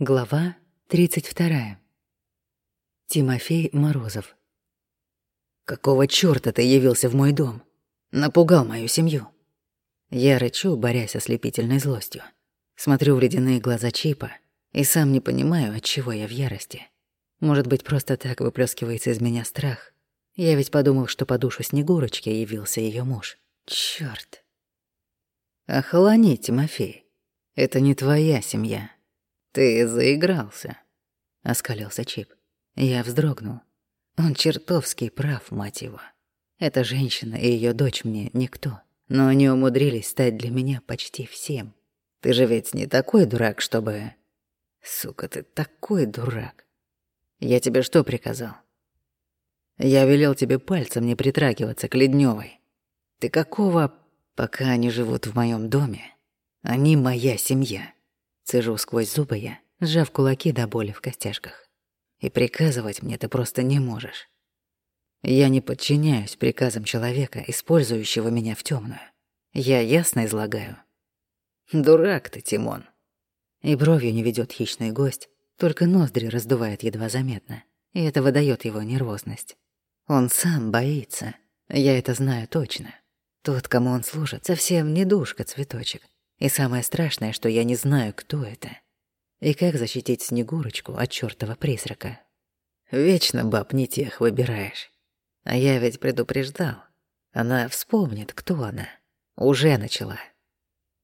Глава 32. Тимофей Морозов. «Какого чёрта ты явился в мой дом? Напугал мою семью». Я рычу, борясь с ослепительной злостью. Смотрю в ледяные глаза Чипа и сам не понимаю, от чего я в ярости. Может быть, просто так выплескивается из меня страх. Я ведь подумал, что по душу Снегурочки явился ее муж. Чёрт. Охолони, Тимофей. Это не твоя семья. «Ты заигрался», — оскалился Чип. Я вздрогнул. Он чертовски прав, мать его. Эта женщина и ее дочь мне никто, но они умудрились стать для меня почти всем. Ты же ведь не такой дурак, чтобы... Сука, ты такой дурак. Я тебе что приказал? Я велел тебе пальцем не притрагиваться к Ледневой. Ты какого... Пока они живут в моем доме, они моя семья. Цежу сквозь зубы я, сжав кулаки до боли в костяшках. И приказывать мне ты просто не можешь. Я не подчиняюсь приказам человека, использующего меня в темную. Я ясно излагаю. Дурак ты, Тимон. И бровью не ведет хищный гость, только ноздри раздувает едва заметно, и это выдает его нервозность. Он сам боится, я это знаю точно. Тот, кому он служит, совсем не душка-цветочек. И самое страшное, что я не знаю, кто это. И как защитить Снегурочку от чёртова призрака. Вечно баб не тех выбираешь. А я ведь предупреждал. Она вспомнит, кто она. Уже начала.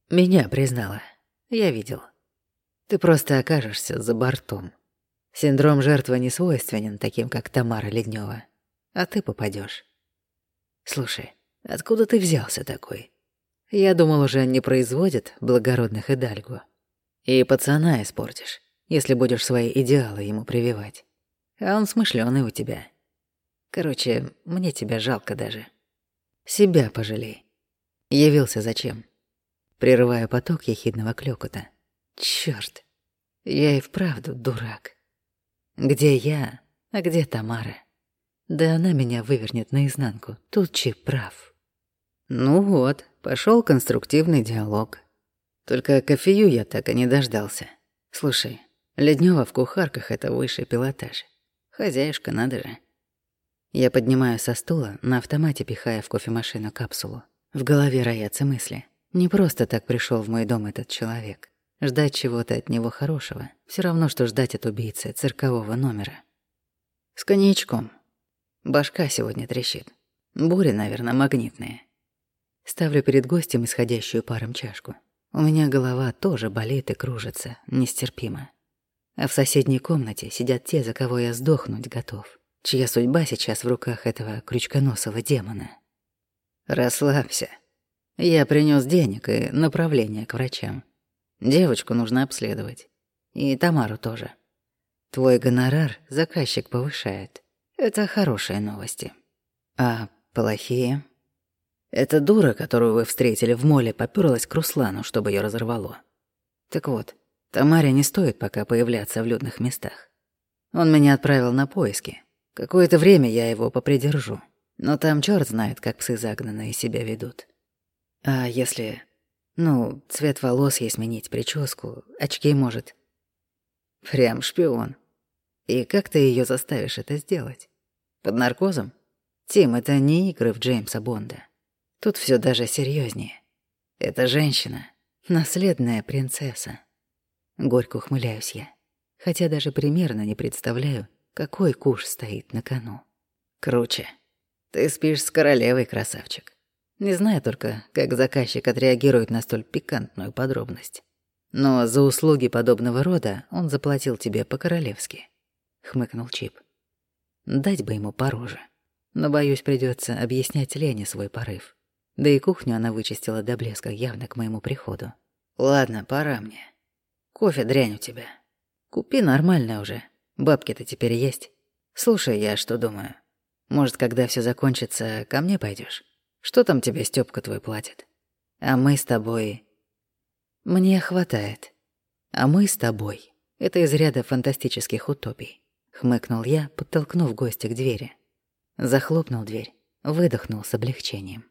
Меня признала. Я видел. Ты просто окажешься за бортом. Синдром жертвы не свойственен таким, как Тамара Леднева. А ты попадешь. Слушай, откуда ты взялся такой? Я думал, уже не производит благородных Идальго. И пацана испортишь, если будешь свои идеалы ему прививать. А он смышлёный у тебя. Короче, мне тебя жалко даже. Себя пожалей. Явился зачем? Прерывая поток ехидного клёкота. Чёрт, я и вправду дурак. Где я, а где Тамара? Да она меня вывернет наизнанку, тут Чип прав. Ну вот, Пошел конструктивный диалог. Только кофею я так и не дождался. Слушай, Леднева в кухарках — это высший пилотаж. Хозяюшка, надо же. Я поднимаю со стула, на автомате пихая в кофемашину капсулу. В голове роятся мысли. Не просто так пришел в мой дом этот человек. Ждать чего-то от него хорошего — все равно, что ждать от убийцы циркового номера. С коньячком. Башка сегодня трещит. Бури, наверное, магнитные. Ставлю перед гостем исходящую паром чашку. У меня голова тоже болит и кружится, нестерпимо. А в соседней комнате сидят те, за кого я сдохнуть готов, чья судьба сейчас в руках этого крючконосого демона. Расслабься. Я принес денег и направление к врачам. Девочку нужно обследовать. И Тамару тоже. Твой гонорар заказчик повышает. Это хорошие новости. А плохие? Эта дура, которую вы встретили в моле, попёрлась к Руслану, чтобы её разорвало. Так вот, Тамаре не стоит пока появляться в людных местах. Он меня отправил на поиски. Какое-то время я его попридержу. Но там чёрт знает, как псы загнанные себя ведут. А если... Ну, цвет волос ей сменить, прическу, очки, может. Прям шпион. И как ты её заставишь это сделать? Под наркозом? Тим, это не игры в Джеймса Бонда. Тут все даже серьезнее. Эта женщина — наследная принцесса. Горько ухмыляюсь я, хотя даже примерно не представляю, какой куш стоит на кону. Круче. Ты спишь с королевой, красавчик. Не знаю только, как заказчик отреагирует на столь пикантную подробность. Но за услуги подобного рода он заплатил тебе по-королевски. Хмыкнул Чип. Дать бы ему пороже. Но, боюсь, придется объяснять Лене свой порыв. Да и кухню она вычистила до блеска явно к моему приходу. Ладно, пора мне. Кофе дрянь у тебя. Купи нормальное уже. Бабки-то теперь есть. Слушай, я что думаю. Может, когда все закончится, ко мне пойдешь? Что там тебе Стёпка твой платит? А мы с тобой... Мне хватает. А мы с тобой. Это из ряда фантастических утопий. Хмыкнул я, подтолкнув гостя к двери. Захлопнул дверь, выдохнул с облегчением.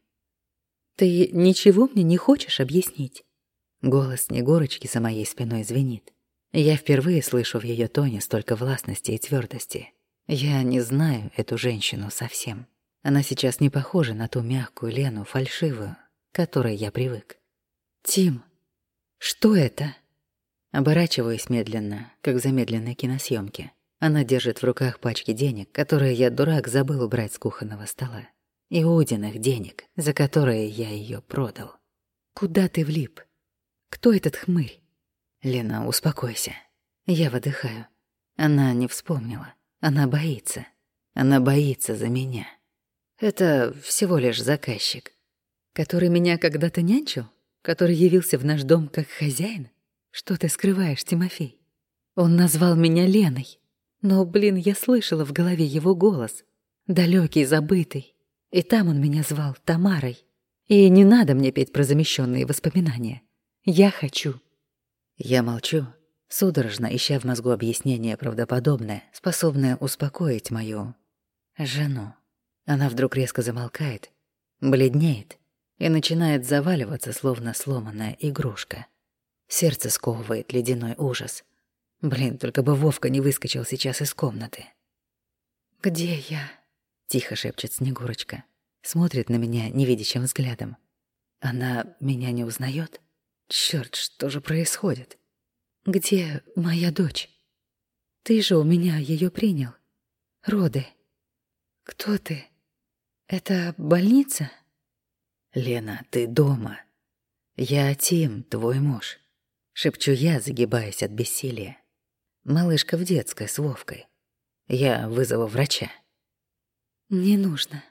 «Ты ничего мне не хочешь объяснить?» Голос Снегурочки за моей спиной звенит. Я впервые слышу в ее тоне столько властности и твердости. Я не знаю эту женщину совсем. Она сейчас не похожа на ту мягкую Лену, фальшивую, к которой я привык. «Тим, что это?» Оборачиваюсь медленно, как в замедленной киносъемке. Она держит в руках пачки денег, которые я, дурак, забыл убрать с кухонного стола. И Удиных денег, за которые я ее продал. «Куда ты влип? Кто этот хмырь?» «Лена, успокойся. Я выдыхаю. Она не вспомнила. Она боится. Она боится за меня. Это всего лишь заказчик. Который меня когда-то нянчил? Который явился в наш дом как хозяин? Что ты скрываешь, Тимофей? Он назвал меня Леной. Но, блин, я слышала в голове его голос. далекий, забытый. И там он меня звал Тамарой. И не надо мне петь про замещенные воспоминания. Я хочу. Я молчу, судорожно ища в мозгу объяснение правдоподобное, способное успокоить мою жену. Она вдруг резко замолкает, бледнеет и начинает заваливаться, словно сломанная игрушка. Сердце сковывает ледяной ужас. Блин, только бы Вовка не выскочил сейчас из комнаты. «Где я?» — тихо шепчет Снегурочка. Смотрит на меня невидящим взглядом. Она меня не узнает? Черт, что же происходит? Где моя дочь? Ты же у меня ее принял. Роды. Кто ты? Это больница? Лена, ты дома. Я Тим, твой муж. Шепчу я, загибаясь от бессилия. Малышка в детской с Вовкой. Я вызову врача. Не нужно.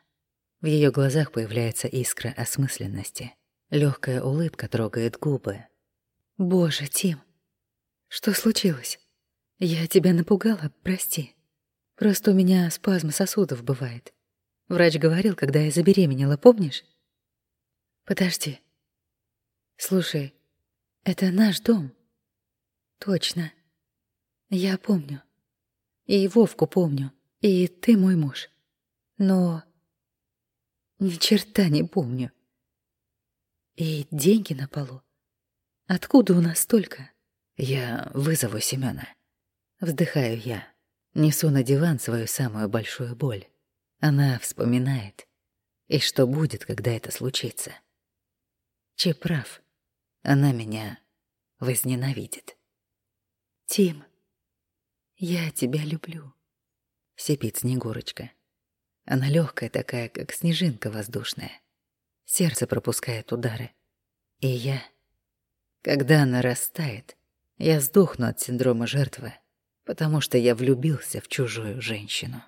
В ее глазах появляется искра осмысленности. Легкая улыбка трогает губы. Боже, Тим, что случилось? Я тебя напугала, прости. Просто у меня спазм сосудов бывает. Врач говорил, когда я забеременела, помнишь? Подожди. Слушай, это наш дом. Точно. Я помню. И Вовку помню. И ты мой муж. Но... Ни черта не помню. И деньги на полу. Откуда у нас столько? Я вызову Семёна. Вздыхаю я. Несу на диван свою самую большую боль. Она вспоминает. И что будет, когда это случится? Че прав. Она меня возненавидит. Тим, я тебя люблю. Сипит Снегурочка. Она легкая такая, как снежинка воздушная. Сердце пропускает удары. И я... Когда она растает, я сдохну от синдрома жертвы, потому что я влюбился в чужую женщину.